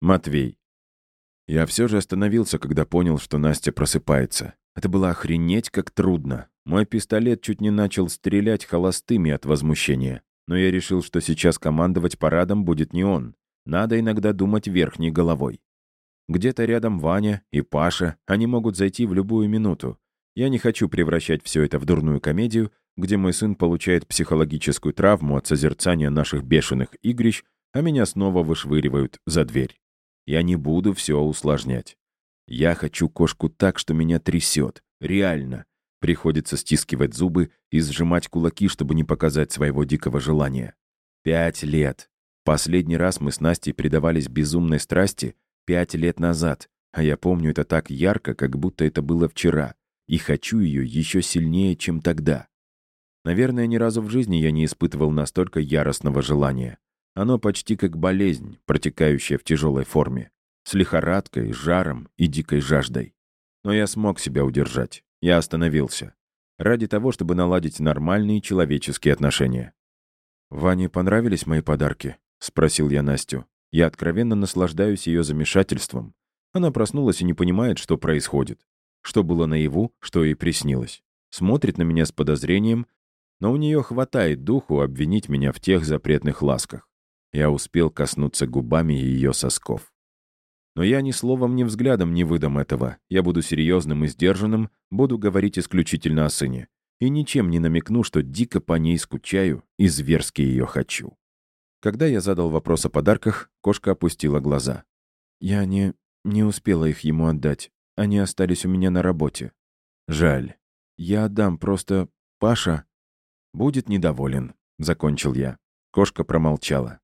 Матвей. Я все же остановился, когда понял, что Настя просыпается. Это было охренеть как трудно. Мой пистолет чуть не начал стрелять холостыми от возмущения. Но я решил, что сейчас командовать парадом будет не он. Надо иногда думать верхней головой. Где-то рядом Ваня и Паша, они могут зайти в любую минуту. Я не хочу превращать все это в дурную комедию, где мой сын получает психологическую травму от созерцания наших бешеных игрищ, а меня снова вышвыривают за дверь. Я не буду все усложнять. Я хочу кошку так, что меня трясет. Реально. Приходится стискивать зубы и сжимать кулаки, чтобы не показать своего дикого желания. Пять лет. Последний раз мы с Настей предавались безумной страсти пять лет назад, а я помню это так ярко, как будто это было вчера, и хочу ее еще сильнее, чем тогда. Наверное, ни разу в жизни я не испытывал настолько яростного желания. Оно почти как болезнь, протекающая в тяжелой форме, с лихорадкой, жаром и дикой жаждой. Но я смог себя удержать. Я остановился. Ради того, чтобы наладить нормальные человеческие отношения. «Ване понравились мои подарки?» — спросил я Настю. Я откровенно наслаждаюсь ее замешательством. Она проснулась и не понимает, что происходит. Что было наяву, что ей приснилось. Смотрит на меня с подозрением, но у нее хватает духу обвинить меня в тех запретных ласках. Я успел коснуться губами ее сосков. Но я ни словом, ни взглядом не выдам этого. Я буду серьезным и сдержанным, буду говорить исключительно о сыне. И ничем не намекну, что дико по ней скучаю и зверски ее хочу. Когда я задал вопрос о подарках, кошка опустила глаза. «Я не... не успела их ему отдать. Они остались у меня на работе. Жаль. Я отдам, просто... Паша...» «Будет недоволен», — закончил я. Кошка промолчала.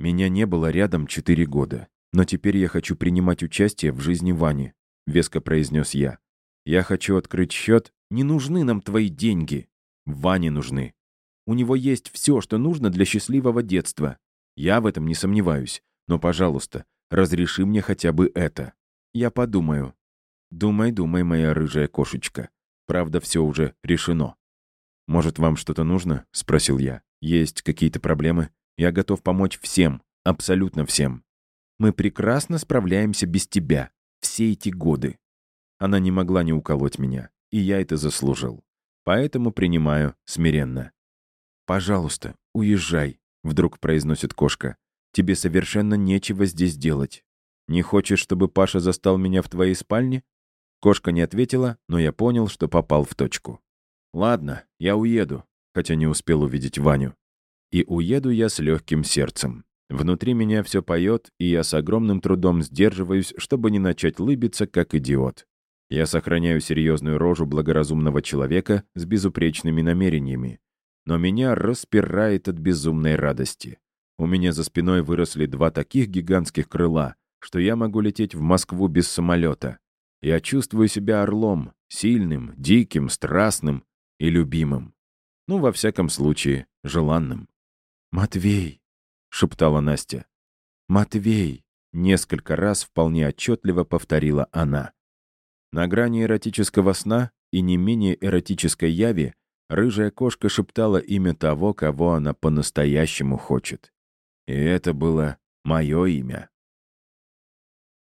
«Меня не было рядом четыре года, но теперь я хочу принимать участие в жизни Вани», — веско произнес я. «Я хочу открыть счет. Не нужны нам твои деньги. Ване нужны. У него есть все, что нужно для счастливого детства. Я в этом не сомневаюсь. Но, пожалуйста, разреши мне хотя бы это. Я подумаю. Думай, думай, моя рыжая кошечка. Правда, все уже решено. «Может, вам что-то нужно?» — спросил я. «Есть какие-то проблемы? Я готов помочь всем, абсолютно всем. Мы прекрасно справляемся без тебя. Все эти годы». Она не могла не уколоть меня, и я это заслужил. Поэтому принимаю смиренно. «Пожалуйста, уезжай», — вдруг произносит кошка. «Тебе совершенно нечего здесь делать. Не хочешь, чтобы Паша застал меня в твоей спальне?» Кошка не ответила, но я понял, что попал в точку. «Ладно, я уеду», хотя не успел увидеть Ваню. И уеду я с легким сердцем. Внутри меня все поет, и я с огромным трудом сдерживаюсь, чтобы не начать лыбиться, как идиот. Я сохраняю серьезную рожу благоразумного человека с безупречными намерениями, но меня распирает от безумной радости. У меня за спиной выросли два таких гигантских крыла, что я могу лететь в Москву без самолета. Я чувствую себя орлом, сильным, диким, страстным и любимым. Ну, во всяком случае, желанным. «Матвей!» — шептала Настя. «Матвей!» — несколько раз вполне отчетливо повторила она. На грани эротического сна и не менее эротической яви Рыжая кошка шептала имя того, кого она по-настоящему хочет. И это было мое имя.